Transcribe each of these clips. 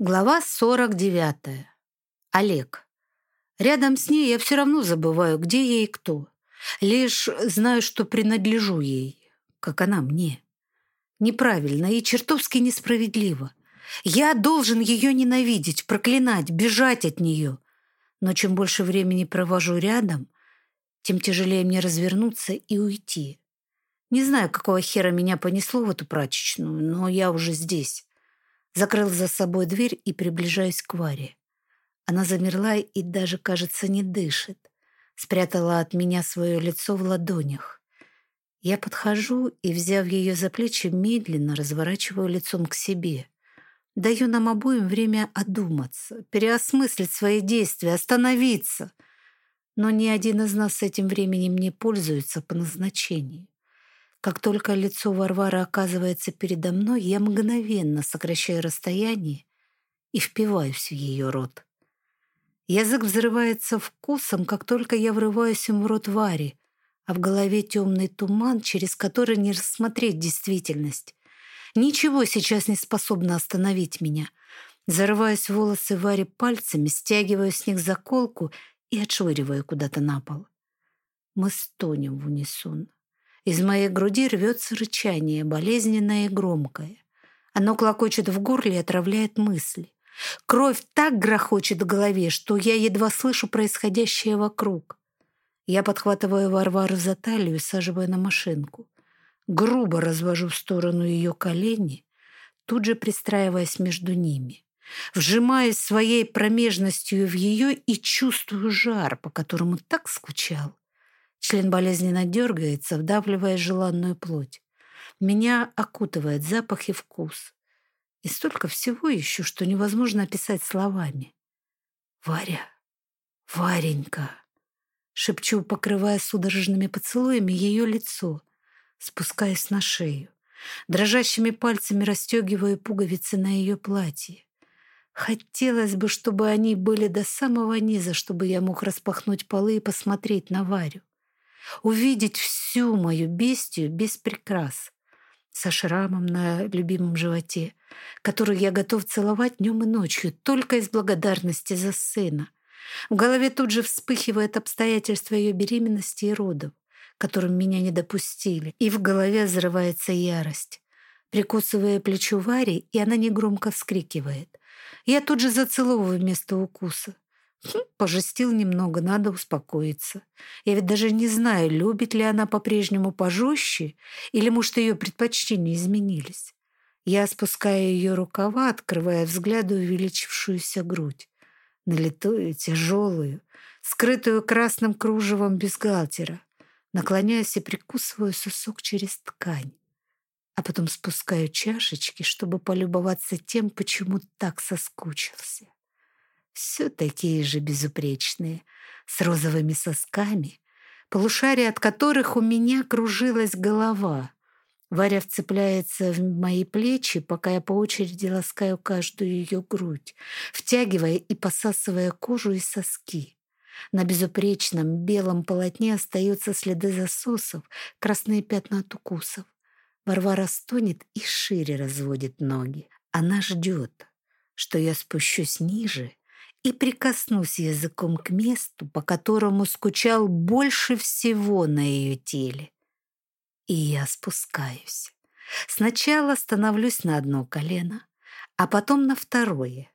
Глава 49. Олег. Рядом с ней я все равно забываю, где я и кто. Лишь знаю, что принадлежу ей, как она мне. Неправильно и чертовски несправедливо. Я должен ее ненавидеть, проклинать, бежать от нее. Но чем больше времени провожу рядом, тем тяжелее мне развернуться и уйти. Не знаю, какого хера меня понесло в эту прачечную, но я уже здесь. Закрыл за собой дверь и приближаюсь к Варе. Она замерла и даже, кажется, не дышит. Спрятала от меня свое лицо в ладонях. Я подхожу и, взяв ее за плечи, медленно разворачиваю лицом к себе. Даю нам обоим время одуматься, переосмыслить свои действия, остановиться. Но ни один из нас с этим временем не пользуется по назначению. Как только лицо Варвары оказывается передо мной, я мгновенно сокращаю расстояние и впиваюсь в ее рот. Язык взрывается вкусом, как только я врываюсь им в рот Варе, а в голове темный туман, через который не рассмотреть действительность. Ничего сейчас не способно остановить меня. Зарываюсь в волосы Варе пальцами, стягиваю с них заколку и отшвыриваю куда-то на пол. Мы стонем в унисон. Из моей груди рвется рычание, болезненное и громкое. Оно клокочет в горле и отравляет мысли. Кровь так грохочет в голове, что я едва слышу происходящее вокруг. Я подхватываю Варвару за талию и саживаю на машинку. Грубо развожу в сторону ее колени, тут же пристраиваясь между ними. Вжимаюсь своей промежностью в ее и чувствую жар, по которому так скучал. Член болезненно дергается, вдавливая желанную плоть. Меня окутывает запах и вкус. И столько всего еще, что невозможно описать словами. «Варя! Варенька!» Шепчу, покрывая судорожными поцелуями ее лицо, спускаясь на шею. Дрожащими пальцами расстегиваю пуговицы на ее платье. Хотелось бы, чтобы они были до самого низа, чтобы я мог распахнуть полы и посмотреть на Варю увидеть всю мою бестию без прикрас, со шрамом на любимом животе, который я готов целовать днем и ночью только из благодарности за сына. В голове тут же вспыхивает обстоятельства ее беременности и родов, которым меня не допустили, и в голове взрывается ярость. Прикусывая плечо Вари, и она негромко вскрикивает. Я тут же зацеловываю место укуса. Хм, пожестил немного, надо успокоиться. Я ведь даже не знаю, любит ли она по-прежнему пожестче, или, может, ее предпочтения изменились. Я спускаю ее рукава, открывая взгляду увеличившуюся грудь. Налитую, тяжелую, скрытую красным кружевом бюстгальтера. Наклоняюсь и прикусываю сосок через ткань. А потом спускаю чашечки, чтобы полюбоваться тем, почему так соскучился все такие же безупречные, с розовыми сосками, полушария от которых у меня кружилась голова. Варя вцепляется в мои плечи, пока я по очереди ласкаю каждую ее грудь, втягивая и посасывая кожу и соски. На безупречном белом полотне остаются следы засосов, красные пятна от укусов. Варвара стонет и шире разводит ноги. Она ждет, что я спущусь ниже и прикоснусь языком к месту, по которому скучал больше всего на ее теле. И я спускаюсь. Сначала становлюсь на одно колено, а потом на второе.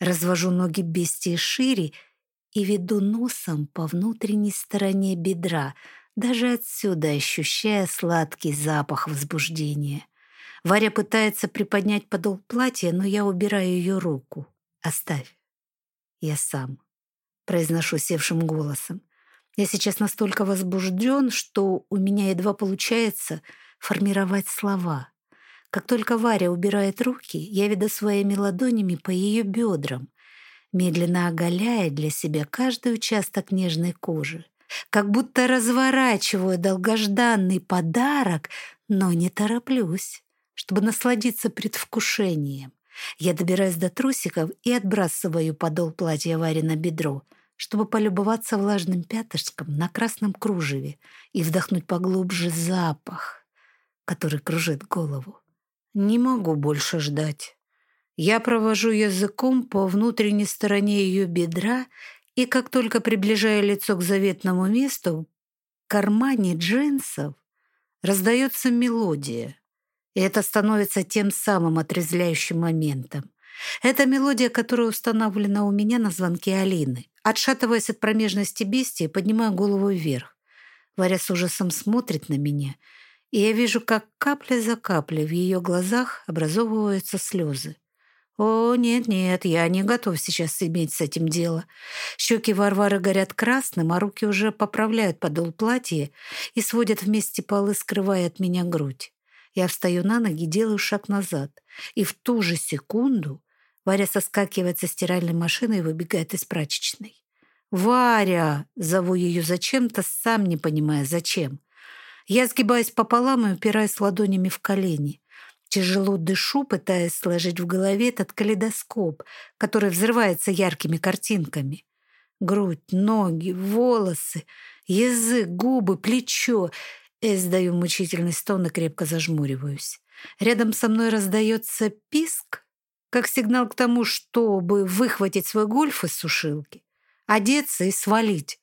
Развожу ноги бестии шире и веду носом по внутренней стороне бедра, даже отсюда ощущая сладкий запах возбуждения. Варя пытается приподнять подол платья, но я убираю ее руку. «Оставь. Я сам. Произношу севшим голосом. Я сейчас настолько возбужден, что у меня едва получается формировать слова. Как только Варя убирает руки, я веду своими ладонями по ее бедрам, медленно оголяя для себя каждый участок нежной кожи. Как будто разворачиваю долгожданный подарок, но не тороплюсь, чтобы насладиться предвкушением. Я добираюсь до трусиков и отбрасываю подол платья Вари на бедро, чтобы полюбоваться влажным пятышком на красном кружеве и вдохнуть поглубже запах, который кружит голову. Не могу больше ждать. Я провожу языком по внутренней стороне ее бедра, и как только приближаю лицо к заветному месту, в кармане джинсов раздается мелодия. И это становится тем самым отрезвляющим моментом. Это мелодия, которая установлена у меня на звонке Алины. Отшатываясь от промежности бестии, поднимаю голову вверх. Варя с ужасом смотрит на меня, и я вижу, как капля за каплей в ее глазах образовываются слезы. О, нет-нет, я не готов сейчас иметь с этим дело. Щеки Варвары горят красным, а руки уже поправляют подол платья и сводят вместе полы, скрывая от меня грудь. Я встаю на ноги, делаю шаг назад, и в ту же секунду Варя соскакивает со стиральной машины и выбегает из прачечной. «Варя!» — зову ее зачем-то, сам не понимая, зачем. Я сгибаюсь пополам и упираюсь ладонями в колени. Тяжело дышу, пытаясь сложить в голове этот калейдоскоп, который взрывается яркими картинками. Грудь, ноги, волосы, язык, губы, плечо. Я издаю мучительный стон и крепко зажмуриваюсь. Рядом со мной раздается писк, как сигнал к тому, чтобы выхватить свой гольф из сушилки, одеться и свалить.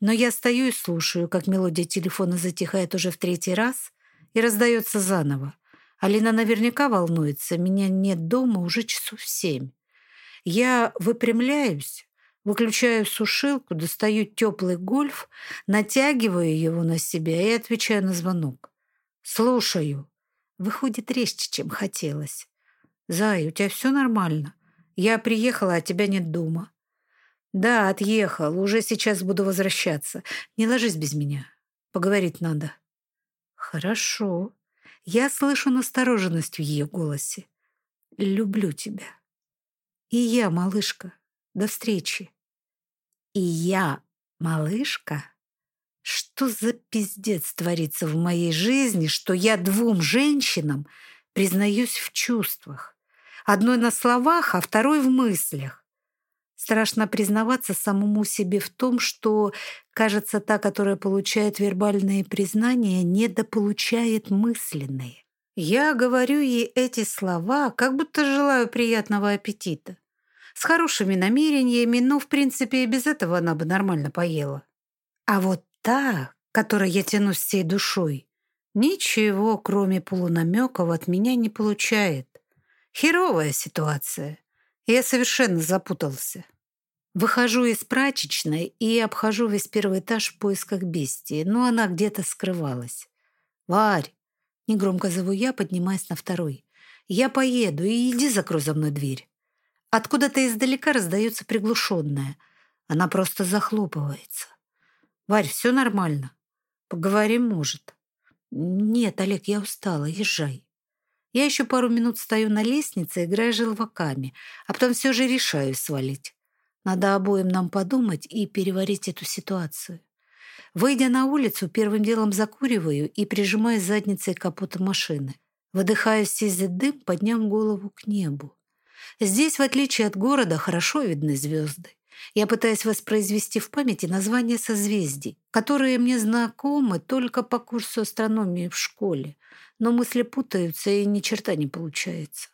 Но я стою и слушаю, как мелодия телефона затихает уже в третий раз и раздается заново. Алина наверняка волнуется. Меня нет дома уже часов семь. Я выпрямляюсь, выключаю сушилку, достаю теплый гольф, натягиваю его на себя и отвечаю на звонок. «Слушаю». Выходит резче, чем хотелось. «Зай, у тебя все нормально? Я приехала, а тебя нет дома». «Да, отъехал. Уже сейчас буду возвращаться. Не ложись без меня. Поговорить надо». «Хорошо», я слышу настороженность в ее голосе. «Люблю тебя». «И я, малышка. До встречи». «И я, малышка?» Что за пиздец творится в моей жизни, что я двум женщинам признаюсь в чувствах? Одной на словах, а второй в мыслях. Страшно признаваться самому себе в том, что, кажется, та, которая получает вербальные признания, недополучает мысленные. Я говорю ей эти слова, как будто желаю приятного аппетита. С хорошими намерениями, но, в принципе, и без этого она бы нормально поела. А вот та, которой я тянусь всей душой, ничего, кроме полунамеков, от меня не получает. Херовая ситуация. Я совершенно запутался. Выхожу из прачечной и обхожу весь первый этаж в поисках бестии, но она где-то скрывалась. «Варь!» — негромко зову я, поднимаясь на второй. «Я поеду, и иди закрой за мной дверь». Откуда-то издалека раздается приглушенное. Она просто захлопывается. «Варь, все нормально. Поговорим, может». «Нет, Олег, я устала. Езжай». Я еще пару минут стою на лестнице, играя желваками, а потом все же решаю свалить. Надо обоим нам подумать и переварить эту ситуацию. Выйдя на улицу, первым делом закуриваю и прижимаю задницей к капоту машины. Выдыхаю сизый дым, подняв голову к небу. Здесь, в отличие от города, хорошо видны звезды. Я пытаюсь воспроизвести в памяти названия созвездий, которые мне знакомы только по курсу астрономии в школе, но мысли путаются и ни черта не получается.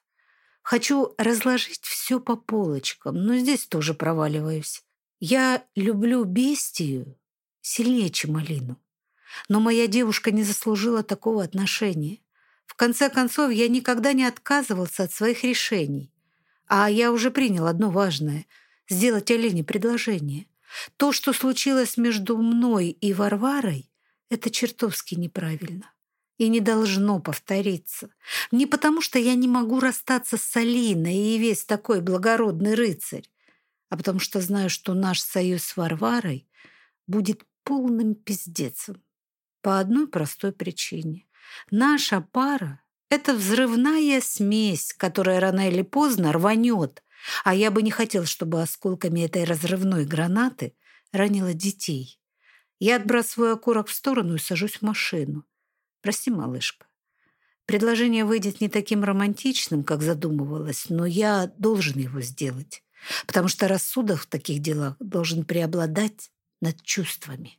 Хочу разложить все по полочкам, но здесь тоже проваливаюсь. Я люблю бестию сильнее, чем Алину. Но моя девушка не заслужила такого отношения. В конце концов, я никогда не отказывался от своих решений. А я уже принял одно важное — сделать Алине предложение. То, что случилось между мной и Варварой, это чертовски неправильно и не должно повториться. Не потому, что я не могу расстаться с Алиной и весь такой благородный рыцарь, а потому что знаю, что наш союз с Варварой будет полным пиздецем. По одной простой причине. Наша пара — это взрывная смесь, которая рано или поздно рванет, а я бы не хотел, чтобы осколками этой разрывной гранаты ранило детей. Я отбрасываю окурок в сторону и сажусь в машину. Прости, малышка. Предложение выйдет не таким романтичным, как задумывалось, но я должен его сделать, потому что рассудок в таких делах должен преобладать над чувствами.